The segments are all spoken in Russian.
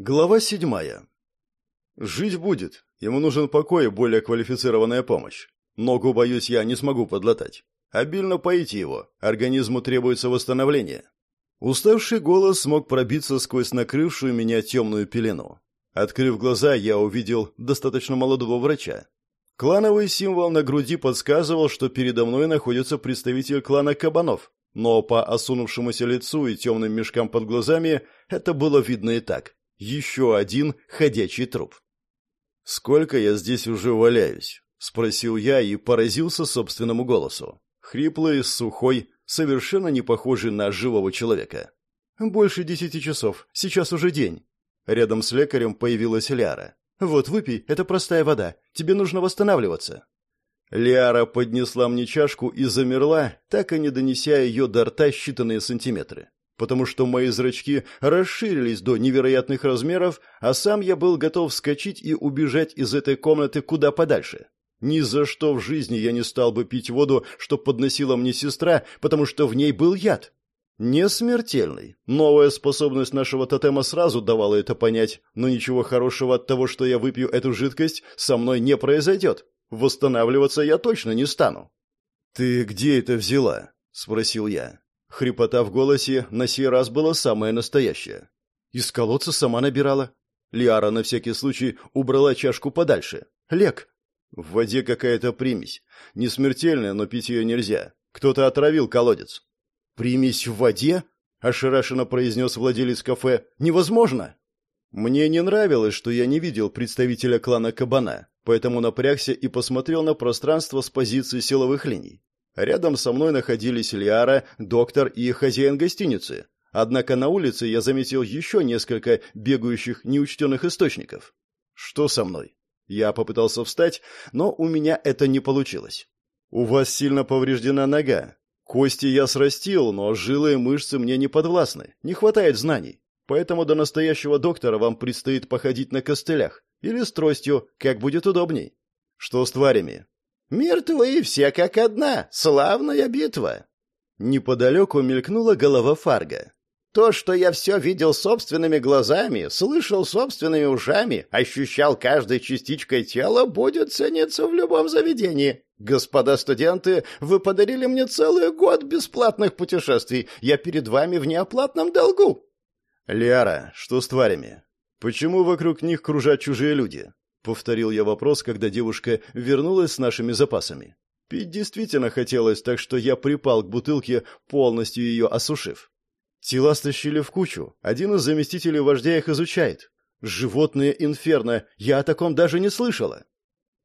Глава седьмая. Жить будет. Ему нужен покой и более квалифицированная помощь. Ногу, боюсь, я не смогу подлатать. Обильно поите его. Организму требуется восстановление. Уставший голос смог пробиться сквозь накрывшую меня темную пелену. Открыв глаза, я увидел достаточно молодого врача. Клановый символ на груди подсказывал, что передо мной находится представитель клана Кабанов, но по осунувшемуся лицу и темным мешкам под глазами это было видно и так. Еще один ходячий труп. «Сколько я здесь уже валяюсь?» — спросил я и поразился собственному голосу. Хриплый, сухой, совершенно не похожий на живого человека. «Больше десяти часов. Сейчас уже день». Рядом с лекарем появилась Ляра. «Вот, выпей, это простая вода. Тебе нужно восстанавливаться». Лиара поднесла мне чашку и замерла, так и не донеся ее до рта считанные сантиметры потому что мои зрачки расширились до невероятных размеров, а сам я был готов вскочить и убежать из этой комнаты куда подальше. Ни за что в жизни я не стал бы пить воду, что подносила мне сестра, потому что в ней был яд. Не смертельный. Новая способность нашего тотема сразу давала это понять, но ничего хорошего от того, что я выпью эту жидкость, со мной не произойдет. Восстанавливаться я точно не стану. «Ты где это взяла?» — спросил я. Хрипота в голосе на сей раз была самая настоящая. Из колодца сама набирала. Лиара на всякий случай убрала чашку подальше. Лек. В воде какая-то примесь. Не смертельная, но пить ее нельзя. Кто-то отравил колодец. Примесь в воде? Ошарашенно произнес владелец кафе. Невозможно. Мне не нравилось, что я не видел представителя клана Кабана, поэтому напрягся и посмотрел на пространство с позиции силовых линий. Рядом со мной находились Лиара, доктор и хозяин гостиницы. Однако на улице я заметил еще несколько бегающих неучтенных источников. Что со мной? Я попытался встать, но у меня это не получилось. У вас сильно повреждена нога. Кости я срастил, но жилы мышцы мне не подвластны. Не хватает знаний. Поэтому до настоящего доктора вам предстоит походить на костылях или с тростью, как будет удобней. Что с тварями? Мертвые все как одна, славная битва. Неподалеку мелькнула голова Фарга. То, что я все видел собственными глазами, слышал собственными ушами, ощущал каждой частичкой тела, будет цениться в любом заведении. Господа студенты, вы подарили мне целый год бесплатных путешествий. Я перед вами в неоплатном долгу. Лиара, что с тварями? Почему вокруг них кружат чужие люди? Повторил я вопрос, когда девушка вернулась с нашими запасами. Пить действительно хотелось, так что я припал к бутылке, полностью ее осушив. Тела стащили в кучу. Один из заместителей вождя их изучает. Животные инферно. Я о таком даже не слышала.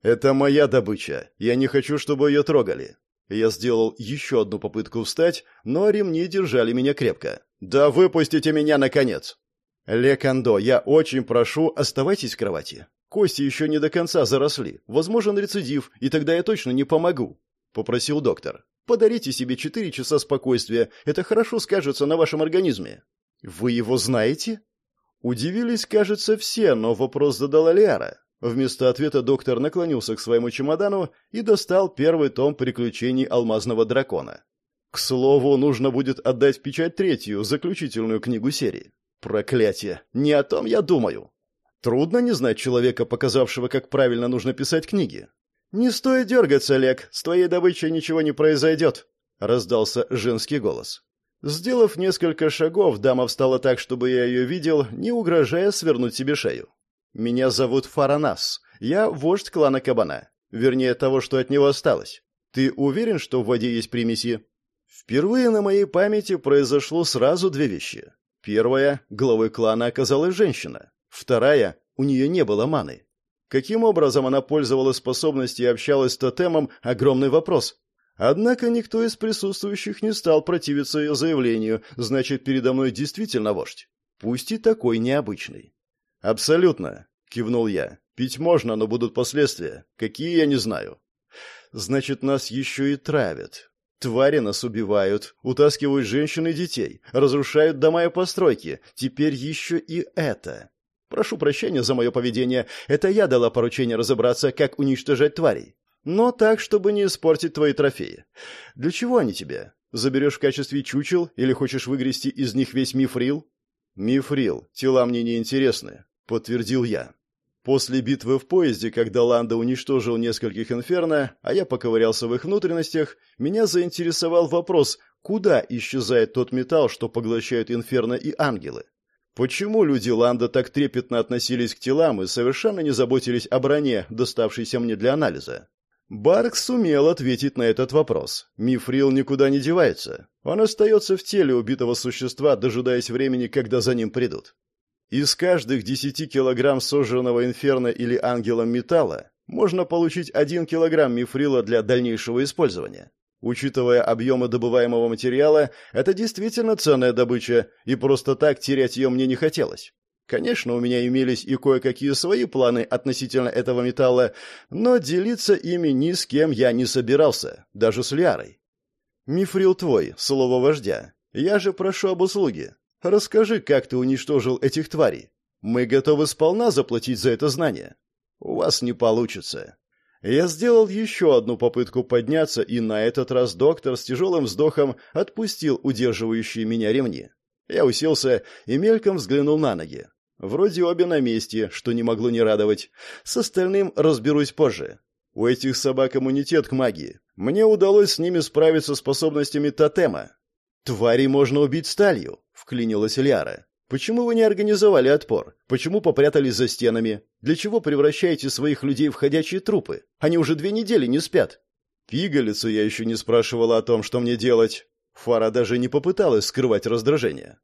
Это моя добыча. Я не хочу, чтобы ее трогали. Я сделал еще одну попытку встать, но ремни держали меня крепко. Да выпустите меня наконец. Лекандо, я очень прошу, оставайтесь в кровати. Кости еще не до конца заросли. Возможен рецидив, и тогда я точно не помогу», — попросил доктор. «Подарите себе четыре часа спокойствия. Это хорошо скажется на вашем организме». «Вы его знаете?» Удивились, кажется, все, но вопрос задала Лиара. Вместо ответа доктор наклонился к своему чемодану и достал первый том приключений алмазного дракона. К слову, нужно будет отдать в печать третью, заключительную книгу серии. Проклятие! Не о том я думаю. Трудно не знать человека, показавшего, как правильно нужно писать книги. «Не стоит дергаться, Олег, с твоей добычей ничего не произойдет», — раздался женский голос. Сделав несколько шагов, дама встала так, чтобы я ее видел, не угрожая свернуть себе шею. «Меня зовут Фаранас. Я вождь клана Кабана. Вернее, того, что от него осталось. Ты уверен, что в воде есть примеси?» Впервые на моей памяти произошло сразу две вещи. Первая — главой клана оказалась женщина. Вторая, у нее не было маны. Каким образом она пользовалась способностью и общалась с тотемом – огромный вопрос. Однако никто из присутствующих не стал противиться ее заявлению, значит, передо мной действительно вождь. Пусть и такой необычный. «Абсолютно», – кивнул я. «Пить можно, но будут последствия. Какие, я не знаю». «Значит, нас еще и травят. Твари нас убивают, утаскивают женщин и детей, разрушают дома и постройки. Теперь еще и это». Прошу прощения за мое поведение. Это я дала поручение разобраться, как уничтожать тварей. Но так, чтобы не испортить твои трофеи. Для чего они тебе? Заберешь в качестве чучел или хочешь выгрести из них весь мифрил? «Мифрил, тела мне не интересны», — подтвердил я. После битвы в поезде, когда Ланда уничтожил нескольких инферно, а я поковырялся в их внутренностях, меня заинтересовал вопрос, куда исчезает тот металл, что поглощают инферно и ангелы. Почему люди Ланда так трепетно относились к телам и совершенно не заботились о броне, доставшейся мне для анализа? Барк сумел ответить на этот вопрос. Мифрил никуда не девается. Он остается в теле убитого существа, дожидаясь времени, когда за ним придут. Из каждых 10 килограмм сожженного инферно или ангелом металла можно получить 1 килограмм мифрила для дальнейшего использования. Учитывая объемы добываемого материала, это действительно ценная добыча, и просто так терять ее мне не хотелось. Конечно, у меня имелись и кое-какие свои планы относительно этого металла, но делиться ими ни с кем я не собирался, даже с Лиарой. «Мифрил твой, слово вождя. Я же прошу об услуге. Расскажи, как ты уничтожил этих тварей. Мы готовы сполна заплатить за это знание. У вас не получится. Я сделал еще одну попытку подняться, и на этот раз доктор с тяжелым вздохом отпустил удерживающие меня ремни. Я уселся и мельком взглянул на ноги. Вроде обе на месте, что не могло не радовать. С остальным разберусь позже. У этих собак иммунитет к магии. Мне удалось с ними справиться способностями тотема. Твари можно убить сталью вклинилась Ильяра. Почему вы не организовали отпор? Почему попрятались за стенами? Для чего превращаете своих людей в ходячие трупы? Они уже две недели не спят. Пигалицу я еще не спрашивала о том, что мне делать. Фара даже не попыталась скрывать раздражение.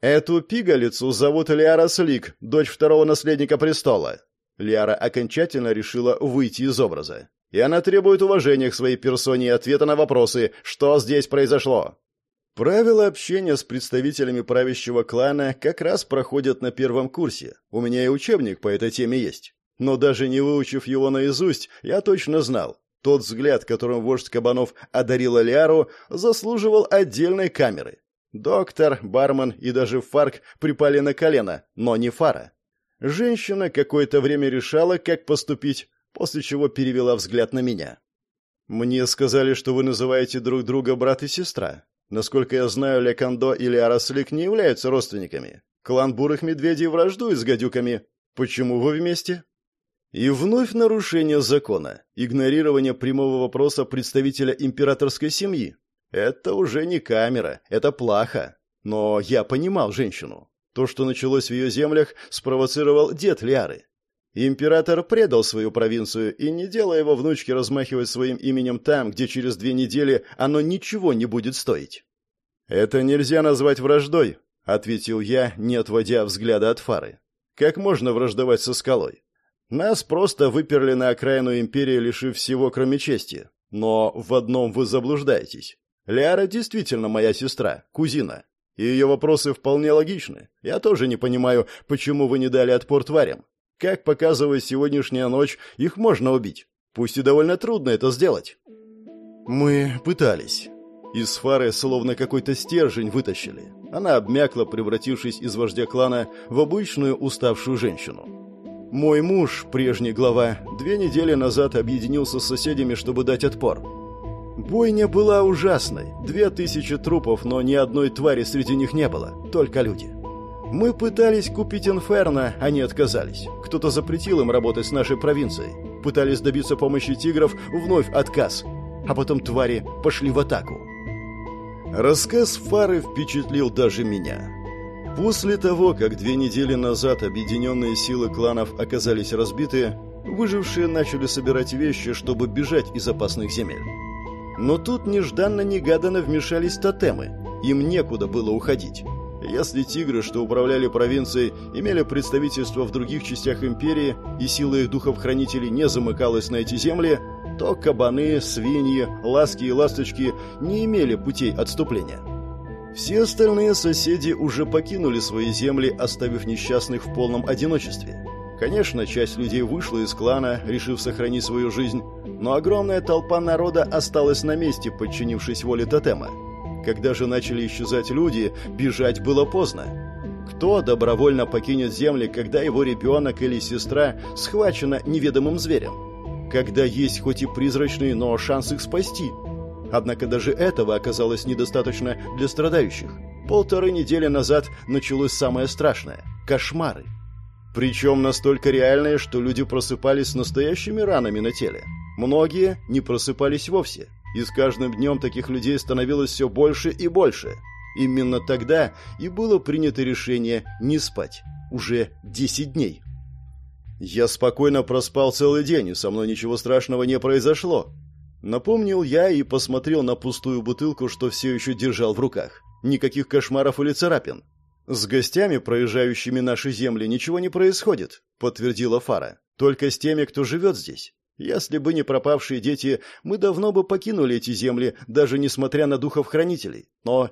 Эту пигалицу зовут Лиара Слик, дочь второго наследника престола. Лиара окончательно решила выйти из образа. И она требует уважения к своей персоне и ответа на вопросы, что здесь произошло. Правила общения с представителями правящего клана как раз проходят на первом курсе. У меня и учебник по этой теме есть. Но даже не выучив его наизусть, я точно знал. Тот взгляд, которым вождь кабанов одарил Алиару, заслуживал отдельной камеры. Доктор, бармен и даже Фарк припали на колено, но не Фара. Женщина какое-то время решала, как поступить, после чего перевела взгляд на меня. «Мне сказали, что вы называете друг друга брат и сестра. Насколько я знаю, Лекандо или Араслик не являются родственниками. Клан бурых медведей враждует с гадюками. Почему вы вместе? И вновь нарушение закона, игнорирование прямого вопроса представителя императорской семьи. Это уже не камера, это плохо. Но я понимал женщину. То, что началось в ее землях, спровоцировал дед Лиары. Император предал свою провинцию и не делая его внучке размахивать своим именем там, где через две недели оно ничего не будет стоить. «Это нельзя назвать враждой», — ответил я, не отводя взгляда от фары. «Как можно враждовать со скалой? Нас просто выперли на окраину империи, лишив всего, кроме чести. Но в одном вы заблуждаетесь. Лиара действительно моя сестра, кузина. И ее вопросы вполне логичны. Я тоже не понимаю, почему вы не дали отпор тварям. Как показывает сегодняшняя ночь, их можно убить. Пусть и довольно трудно это сделать. Мы пытались. Из фары словно какой-то стержень вытащили. Она обмякла, превратившись из вождя клана в обычную уставшую женщину. Мой муж, прежний глава, две недели назад объединился с соседями, чтобы дать отпор. Бойня была ужасной. Две тысячи трупов, но ни одной твари среди них не было. Только люди. Мы пытались купить Инферно, они отказались. Кто-то запретил им работать с нашей провинцией. Пытались добиться помощи тигров, вновь отказ. А потом твари пошли в атаку. Рассказ Фары впечатлил даже меня. После того, как две недели назад объединенные силы кланов оказались разбиты, выжившие начали собирать вещи, чтобы бежать из опасных земель. Но тут нежданно-негаданно вмешались тотемы. Им некуда было уходить. Если тигры, что управляли провинцией, имели представительство в других частях империи, и сила их духов-хранителей не замыкалась на эти земли, то кабаны, свиньи, ласки и ласточки не имели путей отступления. Все остальные соседи уже покинули свои земли, оставив несчастных в полном одиночестве. Конечно, часть людей вышла из клана, решив сохранить свою жизнь, но огромная толпа народа осталась на месте, подчинившись воле тотема. Когда же начали исчезать люди, бежать было поздно. Кто добровольно покинет земли, когда его ребенок или сестра схвачена неведомым зверем? Когда есть хоть и призрачный, но шанс их спасти? Однако даже этого оказалось недостаточно для страдающих. Полторы недели назад началось самое страшное – кошмары. Причем настолько реальные, что люди просыпались с настоящими ранами на теле. Многие не просыпались вовсе. И с каждым днем таких людей становилось все больше и больше. Именно тогда и было принято решение не спать. Уже 10 дней. Я спокойно проспал целый день, и со мной ничего страшного не произошло. Напомнил я и посмотрел на пустую бутылку, что все еще держал в руках. Никаких кошмаров или царапин. «С гостями, проезжающими наши земли, ничего не происходит», — подтвердила Фара. «Только с теми, кто живет здесь. Если бы не пропавшие дети, мы давно бы покинули эти земли, даже несмотря на духов-хранителей. Но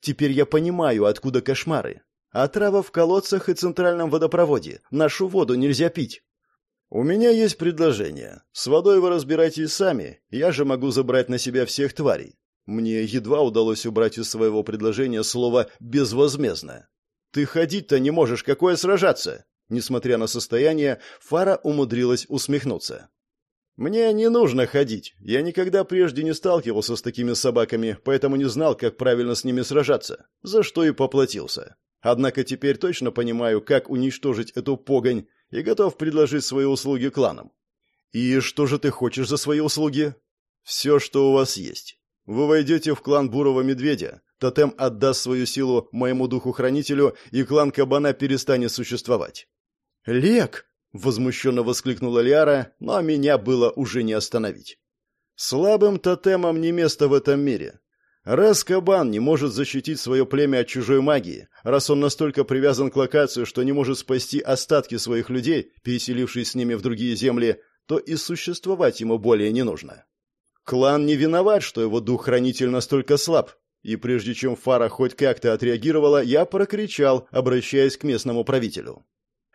теперь я понимаю, откуда кошмары. Отрава в колодцах и центральном водопроводе. Нашу воду нельзя пить». «У меня есть предложение. С водой вы разбирайтесь сами, я же могу забрать на себя всех тварей. Мне едва удалось убрать из своего предложения слово «безвозмездно». «Ты ходить-то не можешь, какое сражаться?» Несмотря на состояние, Фара умудрилась усмехнуться. «Мне не нужно ходить. Я никогда прежде не сталкивался с такими собаками, поэтому не знал, как правильно с ними сражаться, за что и поплатился. Однако теперь точно понимаю, как уничтожить эту погонь, и готов предложить свои услуги кланам. И что же ты хочешь за свои услуги? Все, что у вас есть. Вы войдете в клан Бурого Медведя, тотем отдаст свою силу моему духу-хранителю, и клан Кабана перестанет существовать». «Лек!» — возмущенно воскликнула Лиара, но меня было уже не остановить. «Слабым тотемом не место в этом мире. Раз Кабан не может защитить свое племя от чужой магии, раз он настолько привязан к локации, что не может спасти остатки своих людей, переселившись с ними в другие земли, то и существовать ему более не нужно. Клан не виноват, что его дух-хранитель настолько слаб. И прежде чем Фара хоть как-то отреагировала, я прокричал, обращаясь к местному правителю.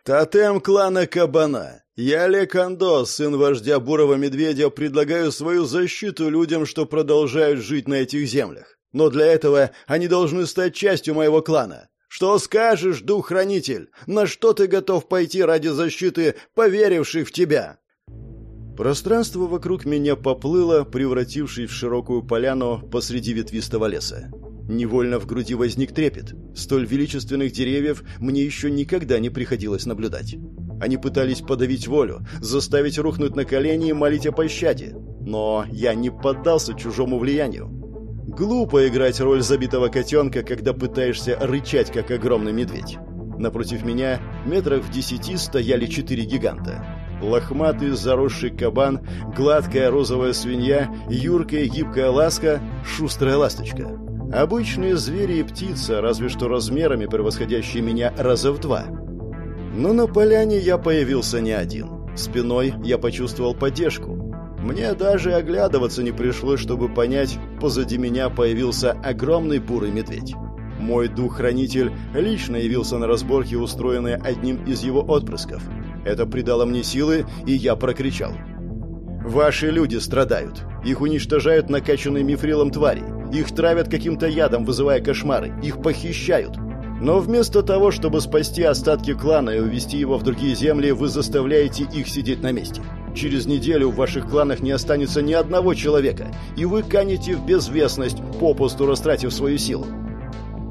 «Тотем клана Кабана! Я Лекандо, сын вождя Бурого Медведя, предлагаю свою защиту людям, что продолжают жить на этих землях. Но для этого они должны стать частью моего клана. Что скажешь, дух-хранитель? На что ты готов пойти ради защиты поверивших в тебя?» Пространство вокруг меня поплыло, превратившись в широкую поляну посреди ветвистого леса. Невольно в груди возник трепет. Столь величественных деревьев мне еще никогда не приходилось наблюдать. Они пытались подавить волю, заставить рухнуть на колени и молить о пощаде. Но я не поддался чужому влиянию. Глупо играть роль забитого котенка, когда пытаешься рычать, как огромный медведь. Напротив меня, метрах в десяти, стояли четыре гиганта. Лохматый заросший кабан, гладкая розовая свинья, юркая гибкая ласка, шустрая ласточка. Обычные звери и птица, разве что размерами превосходящие меня раза в два. Но на поляне я появился не один. Спиной я почувствовал поддержку. Мне даже оглядываться не пришлось, чтобы понять, позади меня появился огромный бурый медведь. Мой дух-хранитель лично явился на разборке, устроенной одним из его отпрысков. Это придало мне силы, и я прокричал. «Ваши люди страдают. Их уничтожают накачанные мифрилом твари. Их травят каким-то ядом, вызывая кошмары. Их похищают. Но вместо того, чтобы спасти остатки клана и увести его в другие земли, вы заставляете их сидеть на месте. Через неделю в ваших кланах не останется ни одного человека, и вы канете в безвестность, попусту растратив свою силу.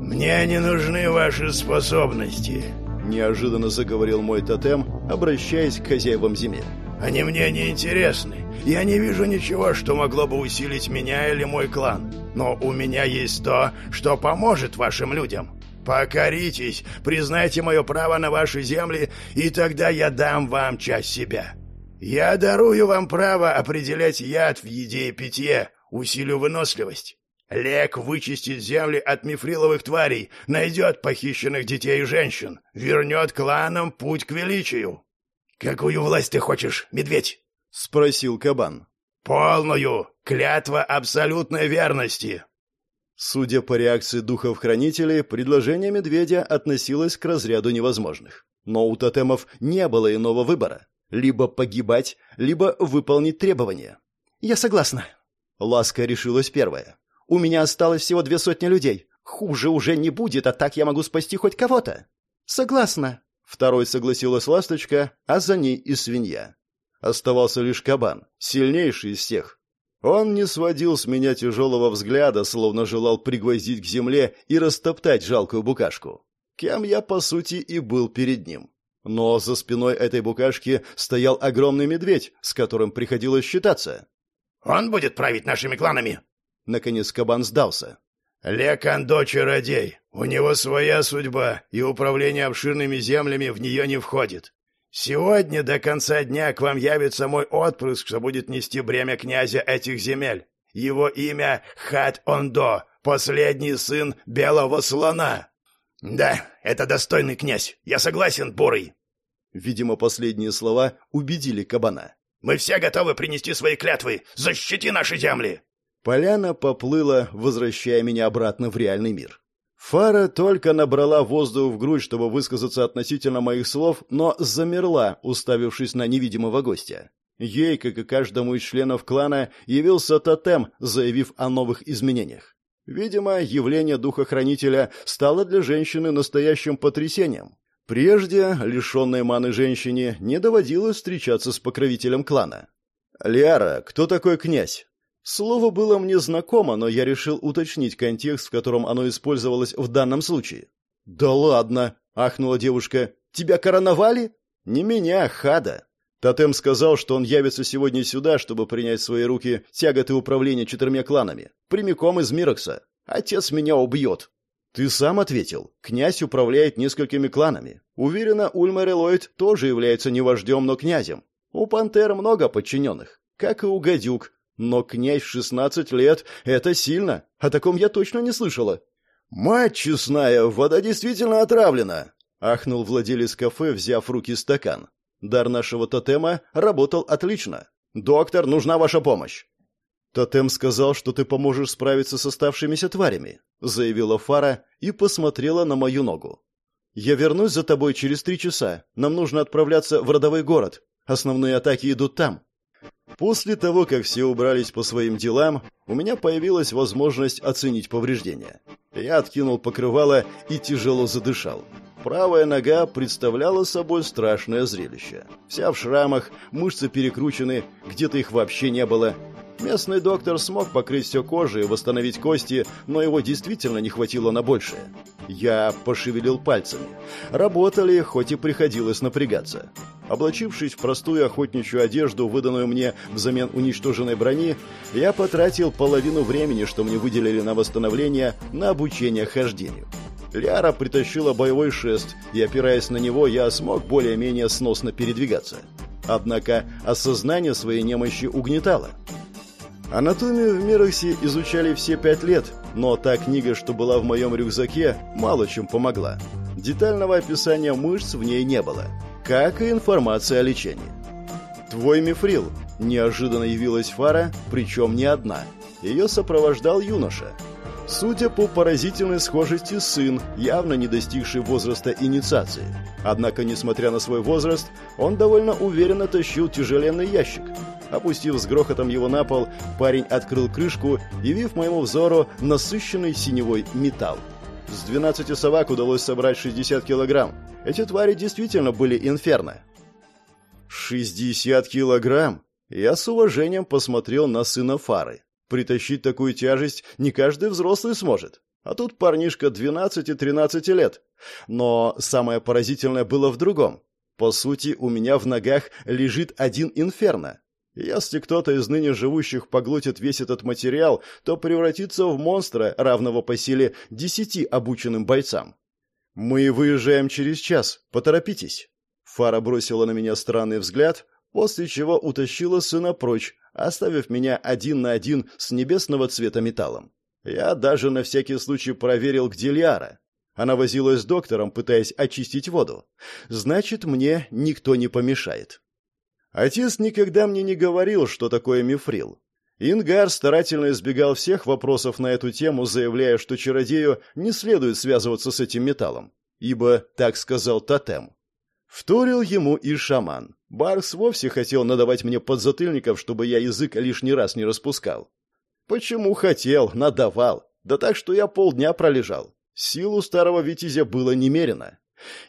«Мне не нужны ваши способности», — неожиданно заговорил мой тотем, обращаясь к хозяевам земель. «Они мне не интересны. Я не вижу ничего, что могло бы усилить меня или мой клан. Но у меня есть то, что поможет вашим людям. Покоритесь, признайте мое право на ваши земли, и тогда я дам вам часть себя. Я дарую вам право определять яд в еде и питье, усилю выносливость. Лек вычистит земли от мифриловых тварей, найдет похищенных детей и женщин, вернет кланам путь к величию. «Какую власть ты хочешь, медведь?» — спросил кабан. «Полную! Клятва абсолютной верности!» Судя по реакции духов-хранителей, предложение медведя относилось к разряду невозможных. Но у тотемов не было иного выбора. Либо погибать, либо выполнить требования. «Я согласна». Ласка решилась первая. У меня осталось всего две сотни людей. Хуже уже не будет, а так я могу спасти хоть кого-то. Согласна. Второй согласилась ласточка, а за ней и свинья. Оставался лишь кабан, сильнейший из всех. Он не сводил с меня тяжелого взгляда, словно желал пригвоздить к земле и растоптать жалкую букашку. Кем я, по сути, и был перед ним. Но за спиной этой букашки стоял огромный медведь, с которым приходилось считаться. «Он будет править нашими кланами!» Наконец кабан сдался. «Лекандо чародей. У него своя судьба, и управление обширными землями в нее не входит. Сегодня до конца дня к вам явится мой отпрыск, что будет нести бремя князя этих земель. Его имя Хат-Ондо, последний сын Белого Слона. Да, это достойный князь. Я согласен, Бурый. Видимо, последние слова убедили кабана. Мы все готовы принести свои клятвы. Защити наши земли. Поляна поплыла, возвращая меня обратно в реальный мир. Фара только набрала воздух в грудь, чтобы высказаться относительно моих слов, но замерла, уставившись на невидимого гостя. Ей, как и каждому из членов клана, явился тотем, заявив о новых изменениях. Видимо, явление духохранителя стало для женщины настоящим потрясением. Прежде, лишенной маны женщине, не доводилось встречаться с покровителем клана. «Лиара, кто такой князь?» Слово было мне знакомо, но я решил уточнить контекст, в котором оно использовалось в данном случае. «Да ладно!» — ахнула девушка. «Тебя короновали?» «Не меня, Хада!» Тотем сказал, что он явится сегодня сюда, чтобы принять в свои руки тяготы управления четырьмя кланами. Прямиком из Мирокса. Отец меня убьет. Ты сам ответил. Князь управляет несколькими кланами. Уверена, Ульмер Эллойд тоже является не вождем, но князем. У Пантер много подчиненных, как и у Гадюк, но князь в шестнадцать лет — это сильно. О таком я точно не слышала. «Мать честная, вода действительно отравлена!» — ахнул владелец кафе, взяв в руки стакан. Дар нашего тотема работал отлично. «Доктор, нужна ваша помощь!» «Тотем сказал, что ты поможешь справиться с оставшимися тварями», — заявила Фара и посмотрела на мою ногу. «Я вернусь за тобой через три часа. Нам нужно отправляться в родовой город. Основные атаки идут там. После того, как все убрались по своим делам, у меня появилась возможность оценить повреждения. Я откинул покрывало и тяжело задышал. Правая нога представляла собой страшное зрелище. Вся в шрамах, мышцы перекручены, где-то их вообще не было. Местный доктор смог покрыть все кожей и восстановить кости, но его действительно не хватило на большее. Я пошевелил пальцами. Работали, хоть и приходилось напрягаться. Облачившись в простую охотничью одежду, выданную мне взамен уничтоженной брони, я потратил половину времени, что мне выделили на восстановление, на обучение хождению. Ляра притащила боевой шест, и, опираясь на него, я смог более-менее сносно передвигаться. Однако осознание своей немощи угнетало. Анатомию в Мироксе изучали все пять лет, но та книга, что была в моем рюкзаке, мало чем помогла. Детального описания мышц в ней не было, как и информация о лечении. «Твой мифрил», – неожиданно явилась Фара, причем не одна. Ее сопровождал юноша. Судя по поразительной схожести, сын, явно не достигший возраста инициации. Однако, несмотря на свой возраст, он довольно уверенно тащил тяжеленный ящик. Опустив с грохотом его на пол, парень открыл крышку, явив моему взору насыщенный синевой металл. С 12 собак удалось собрать 60 килограмм. Эти твари действительно были инферно. 60 килограмм? Я с уважением посмотрел на сына Фары. Притащить такую тяжесть не каждый взрослый сможет. А тут парнишка 12-13 лет. Но самое поразительное было в другом. По сути, у меня в ногах лежит один инферно. Если кто-то из ныне живущих поглотит весь этот материал, то превратится в монстра, равного по силе десяти обученным бойцам. «Мы выезжаем через час. Поторопитесь». Фара бросила на меня странный взгляд, после чего утащила сына прочь, оставив меня один на один с небесного цвета металлом. Я даже на всякий случай проверил, где Лиара. Она возилась с доктором, пытаясь очистить воду. Значит, мне никто не помешает. Отец никогда мне не говорил, что такое мифрил. Ингар старательно избегал всех вопросов на эту тему, заявляя, что чародею не следует связываться с этим металлом, ибо так сказал тотем. Вторил ему и шаман. Баркс вовсе хотел надавать мне подзатыльников, чтобы я язык лишний раз не распускал. Почему хотел, надавал. Да так, что я полдня пролежал. Сил у старого витязя было немерено.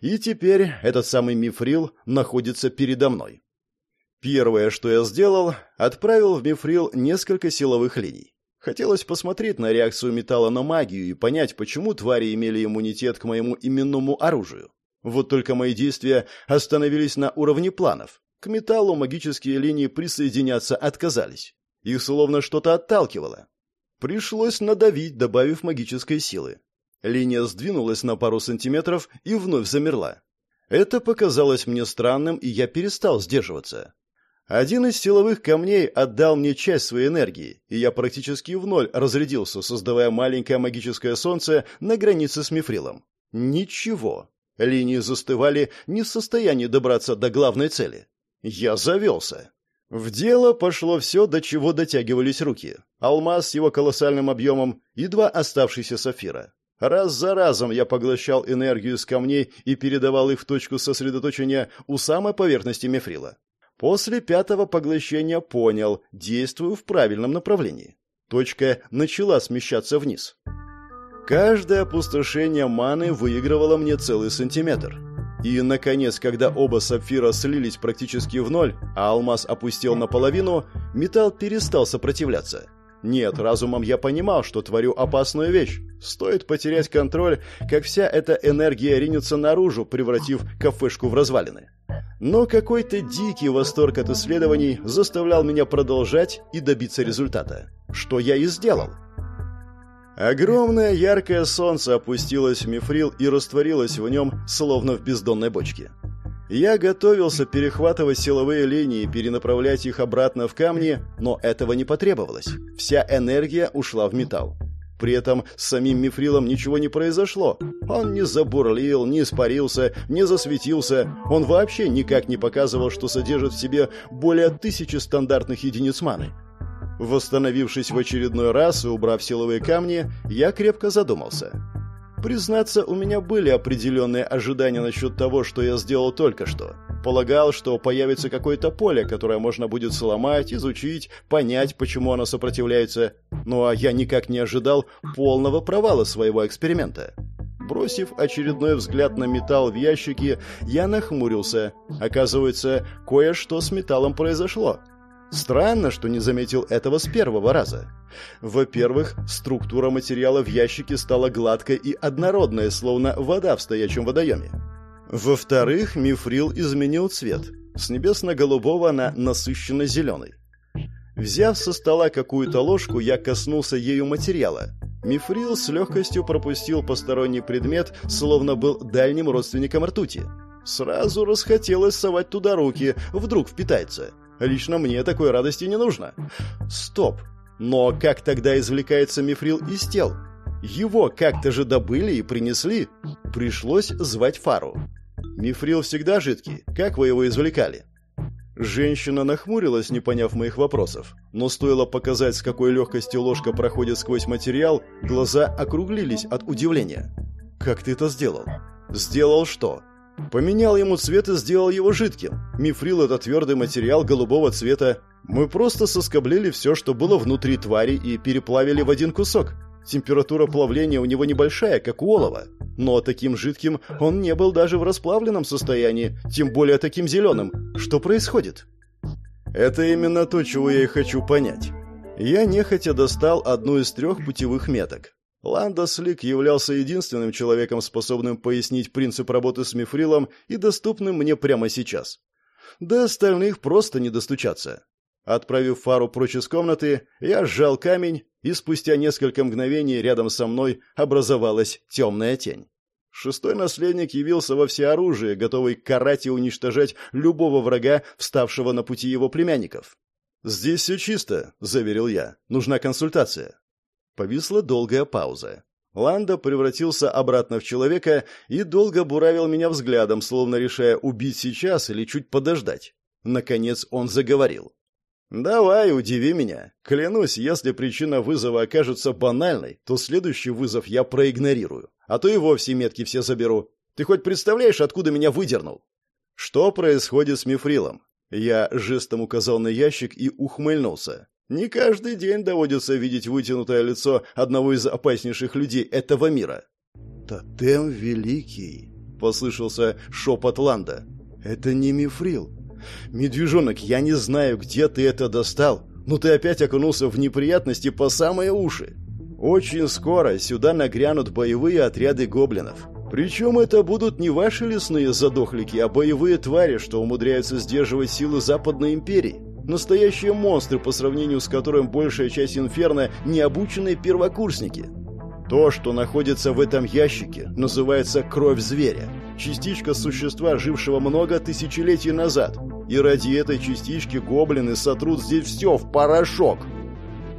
И теперь этот самый мифрил находится передо мной. Первое, что я сделал, отправил в мифрил несколько силовых линий. Хотелось посмотреть на реакцию металла на магию и понять, почему твари имели иммунитет к моему именному оружию. Вот только мои действия остановились на уровне планов. К металлу магические линии присоединяться отказались. Их словно что-то отталкивало. Пришлось надавить, добавив магической силы. Линия сдвинулась на пару сантиметров и вновь замерла. Это показалось мне странным, и я перестал сдерживаться. Один из силовых камней отдал мне часть своей энергии, и я практически в ноль разрядился, создавая маленькое магическое солнце на границе с мифрилом. Ничего. Линии застывали, не в состоянии добраться до главной цели. Я завелся. В дело пошло все, до чего дотягивались руки. Алмаз с его колоссальным объемом и два оставшиеся сапфира. Раз за разом я поглощал энергию с камней и передавал их в точку сосредоточения у самой поверхности мифрила. После пятого поглощения понял, действую в правильном направлении. Точка начала смещаться вниз. Каждое опустошение маны выигрывало мне целый сантиметр. И, наконец, когда оба сапфира слились практически в ноль, а алмаз опустил наполовину, металл перестал сопротивляться. Нет, разумом я понимал, что творю опасную вещь. Стоит потерять контроль, как вся эта энергия ринется наружу, превратив кафешку в развалины. Но какой-то дикий восторг от исследований заставлял меня продолжать и добиться результата. Что я и сделал. Огромное яркое солнце опустилось в мифрил и растворилось в нем, словно в бездонной бочке. Я готовился перехватывать силовые линии и перенаправлять их обратно в камни, но этого не потребовалось. Вся энергия ушла в металл. При этом с самим мифрилом ничего не произошло. Он не забурлил, не испарился, не засветился. Он вообще никак не показывал, что содержит в себе более тысячи стандартных единиц маны. Восстановившись в очередной раз и убрав силовые камни, я крепко задумался. Признаться, у меня были определенные ожидания насчет того, что я сделал только что. Полагал, что появится какое-то поле, которое можно будет сломать, изучить, понять, почему оно сопротивляется. Ну а я никак не ожидал полного провала своего эксперимента. Бросив очередной взгляд на металл в ящике, я нахмурился. Оказывается, кое-что с металлом произошло. Странно, что не заметил этого с первого раза. Во-первых, структура материала в ящике стала гладкой и однородной, словно вода в стоячем водоеме. Во-вторых, мифрил изменил цвет. С небесно-голубого на насыщенно-зеленый. Взяв со стола какую-то ложку, я коснулся ею материала. Мифрил с легкостью пропустил посторонний предмет, словно был дальним родственником ртути. Сразу расхотелось совать туда руки, вдруг впитается. Лично мне такой радости не нужно. Стоп. Но как тогда извлекается мифрил из тел? Его как-то же добыли и принесли. Пришлось звать Фару. Мифрил всегда жидкий. Как вы его извлекали? Женщина нахмурилась, не поняв моих вопросов. Но стоило показать, с какой легкостью ложка проходит сквозь материал, глаза округлились от удивления. «Как ты это сделал?» «Сделал что?» Поменял ему цвет и сделал его жидким. Мифрил — это твердый материал голубого цвета. Мы просто соскоблили все, что было внутри твари, и переплавили в один кусок. Температура плавления у него небольшая, как у олова. Но таким жидким он не был даже в расплавленном состоянии, тем более таким зеленым. Что происходит? Это именно то, чего я и хочу понять. Я нехотя достал одну из трех путевых меток. Ландос Лик являлся единственным человеком, способным пояснить принцип работы с мифрилом и доступным мне прямо сейчас. До остальных просто не достучаться. Отправив фару прочь из комнаты, я сжал камень, и спустя несколько мгновений рядом со мной образовалась темная тень. Шестой наследник явился во всеоружии, готовый карать и уничтожать любого врага, вставшего на пути его племянников. «Здесь все чисто», — заверил я. «Нужна консультация». Повисла долгая пауза. Ланда превратился обратно в человека и долго буравил меня взглядом, словно решая, убить сейчас или чуть подождать. Наконец он заговорил. «Давай, удиви меня. Клянусь, если причина вызова окажется банальной, то следующий вызов я проигнорирую. А то и вовсе метки все заберу. Ты хоть представляешь, откуда меня выдернул?» «Что происходит с мифрилом?» Я жестом указал на ящик и ухмыльнулся. Не каждый день доводится видеть вытянутое лицо одного из опаснейших людей этого мира. «Тотем великий», — послышался шепот Ланда. «Это не мифрил. Медвежонок, я не знаю, где ты это достал, но ты опять окунулся в неприятности по самые уши. Очень скоро сюда нагрянут боевые отряды гоблинов. Причем это будут не ваши лесные задохлики, а боевые твари, что умудряются сдерживать силы Западной империи. Настоящие монстры, по сравнению с которым большая часть инферно – необученные первокурсники. То, что находится в этом ящике, называется кровь зверя. Частичка существа, жившего много тысячелетий назад. И ради этой частички гоблины сотрут здесь все в порошок.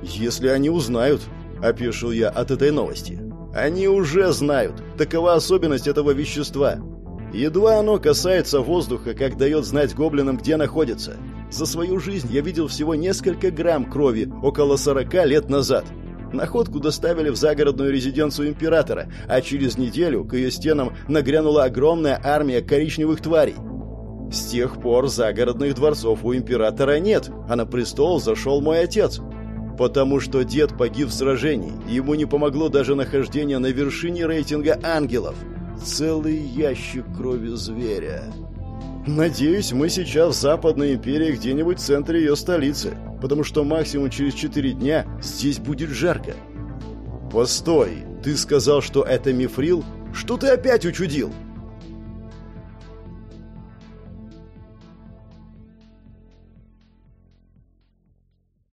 Если они узнают, опешил я от этой новости. Они уже знают. Такова особенность этого вещества. Едва оно касается воздуха, как дает знать гоблинам, где находится. За свою жизнь я видел всего несколько грамм крови около 40 лет назад. Находку доставили в загородную резиденцию императора, а через неделю к ее стенам нагрянула огромная армия коричневых тварей. С тех пор загородных дворцов у императора нет, а на престол зашел мой отец. Потому что дед погиб в сражении, ему не помогло даже нахождение на вершине рейтинга ангелов. Целый ящик крови зверя. Надеюсь, мы сейчас в Западной империи где-нибудь в центре ее столицы, потому что максимум через четыре дня здесь будет жарко. Постой, ты сказал, что это мифрил? Что ты опять учудил?